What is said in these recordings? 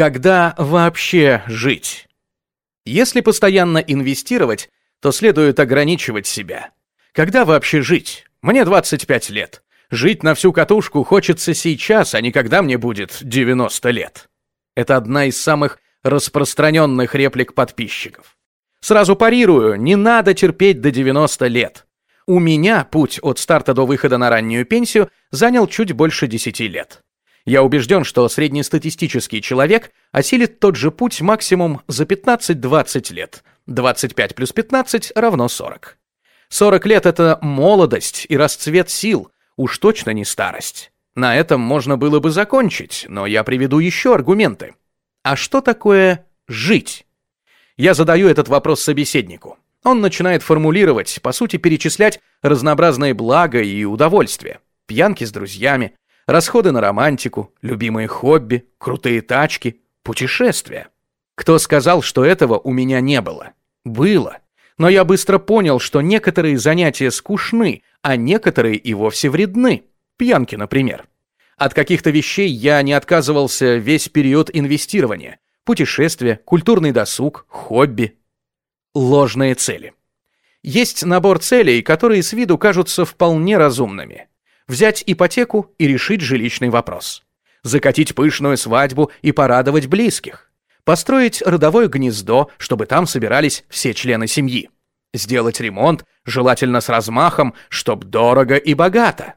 Когда вообще жить? Если постоянно инвестировать, то следует ограничивать себя. Когда вообще жить? Мне 25 лет. Жить на всю катушку хочется сейчас, а не когда мне будет 90 лет. Это одна из самых распространенных реплик подписчиков. Сразу парирую, не надо терпеть до 90 лет. У меня путь от старта до выхода на раннюю пенсию занял чуть больше 10 лет. Я убежден, что среднестатистический человек осилит тот же путь максимум за 15-20 лет. 25 плюс 15 равно 40. 40 лет — это молодость и расцвет сил, уж точно не старость. На этом можно было бы закончить, но я приведу еще аргументы. А что такое жить? Я задаю этот вопрос собеседнику. Он начинает формулировать, по сути перечислять разнообразные блага и удовольствия. Пьянки с друзьями, расходы на романтику, любимые хобби, крутые тачки, путешествия. Кто сказал, что этого у меня не было? Было. Но я быстро понял, что некоторые занятия скучны, а некоторые и вовсе вредны. Пьянки, например. От каких-то вещей я не отказывался весь период инвестирования. Путешествия, культурный досуг, хобби. Ложные цели. Есть набор целей, которые с виду кажутся вполне разумными взять ипотеку и решить жилищный вопрос, закатить пышную свадьбу и порадовать близких, построить родовое гнездо, чтобы там собирались все члены семьи, сделать ремонт, желательно с размахом, чтоб дорого и богато.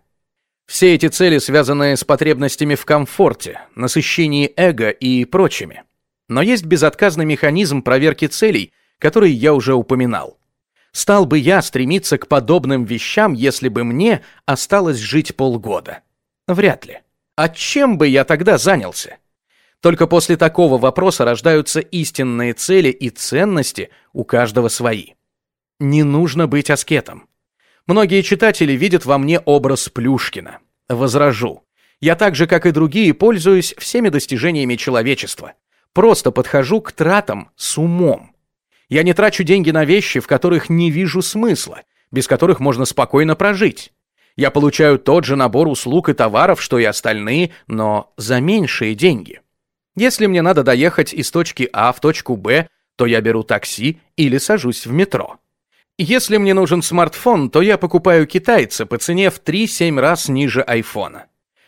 Все эти цели связаны с потребностями в комфорте, насыщении эго и прочими. Но есть безотказный механизм проверки целей, который я уже упоминал. Стал бы я стремиться к подобным вещам, если бы мне осталось жить полгода? Вряд ли. А чем бы я тогда занялся? Только после такого вопроса рождаются истинные цели и ценности, у каждого свои. Не нужно быть аскетом. Многие читатели видят во мне образ Плюшкина. Возражу. Я так же, как и другие, пользуюсь всеми достижениями человечества. Просто подхожу к тратам с умом. Я не трачу деньги на вещи, в которых не вижу смысла, без которых можно спокойно прожить. Я получаю тот же набор услуг и товаров, что и остальные, но за меньшие деньги. Если мне надо доехать из точки А в точку Б, то я беру такси или сажусь в метро. Если мне нужен смартфон, то я покупаю китайца по цене в 3-7 раз ниже айфона.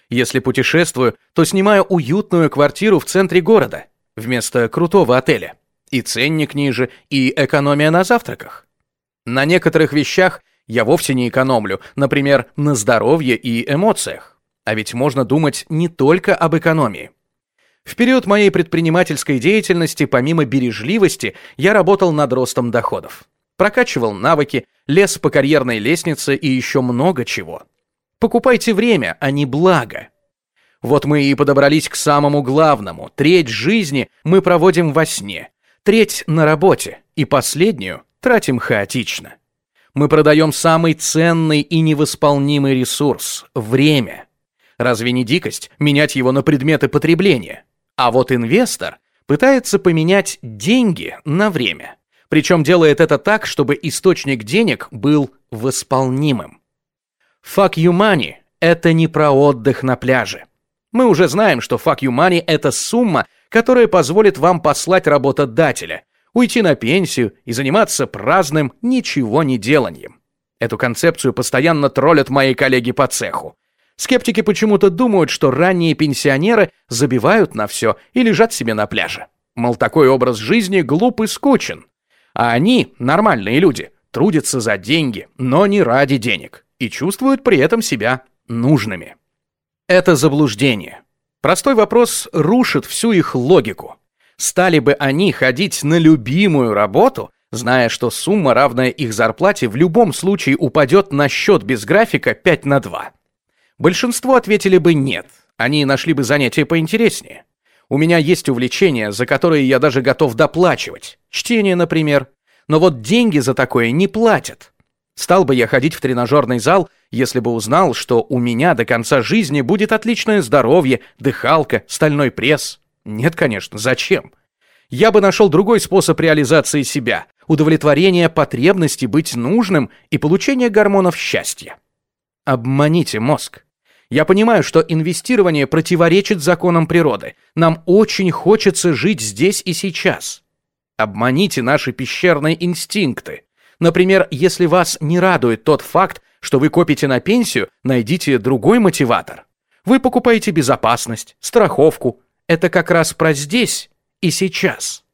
Если путешествую, то снимаю уютную квартиру в центре города, вместо крутого отеля. И ценник ниже, и экономия на завтраках. На некоторых вещах я вовсе не экономлю, например, на здоровье и эмоциях. А ведь можно думать не только об экономии. В период моей предпринимательской деятельности, помимо бережливости, я работал над ростом доходов. Прокачивал навыки, лез по карьерной лестнице и еще много чего. Покупайте время, а не благо. Вот мы и подобрались к самому главному. Треть жизни мы проводим во сне, треть на работе и последнюю тратим хаотично. Мы продаем самый ценный и невосполнимый ресурс – время. Разве не дикость менять его на предметы потребления? А вот инвестор пытается поменять деньги на время. Причем делает это так, чтобы источник денег был восполнимым. Fuck you money – это не про отдых на пляже. Мы уже знаем, что fuck you money – это сумма, которая позволит вам послать работодателя, уйти на пенсию и заниматься праздным ничего не деланием. Эту концепцию постоянно троллят мои коллеги по цеху. Скептики почему-то думают, что ранние пенсионеры забивают на все и лежат себе на пляже. Мол, такой образ жизни глуп и скучен. А они, нормальные люди, трудятся за деньги, но не ради денег, и чувствуют при этом себя нужными. Это заблуждение. Простой вопрос рушит всю их логику. Стали бы они ходить на любимую работу, зная, что сумма, равная их зарплате, в любом случае упадет на счет без графика 5 на 2? Большинство ответили бы нет, они нашли бы занятие поинтереснее. У меня есть увлечения, за которые я даже готов доплачивать. Чтение, например. Но вот деньги за такое не платят. Стал бы я ходить в тренажерный зал, если бы узнал, что у меня до конца жизни будет отличное здоровье, дыхалка, стальной пресс. Нет, конечно, зачем? Я бы нашел другой способ реализации себя, удовлетворения потребности быть нужным и получения гормонов счастья. Обманите мозг. Я понимаю, что инвестирование противоречит законам природы. Нам очень хочется жить здесь и сейчас. Обманите наши пещерные инстинкты. Например, если вас не радует тот факт, что вы копите на пенсию, найдите другой мотиватор. Вы покупаете безопасность, страховку. Это как раз про здесь и сейчас.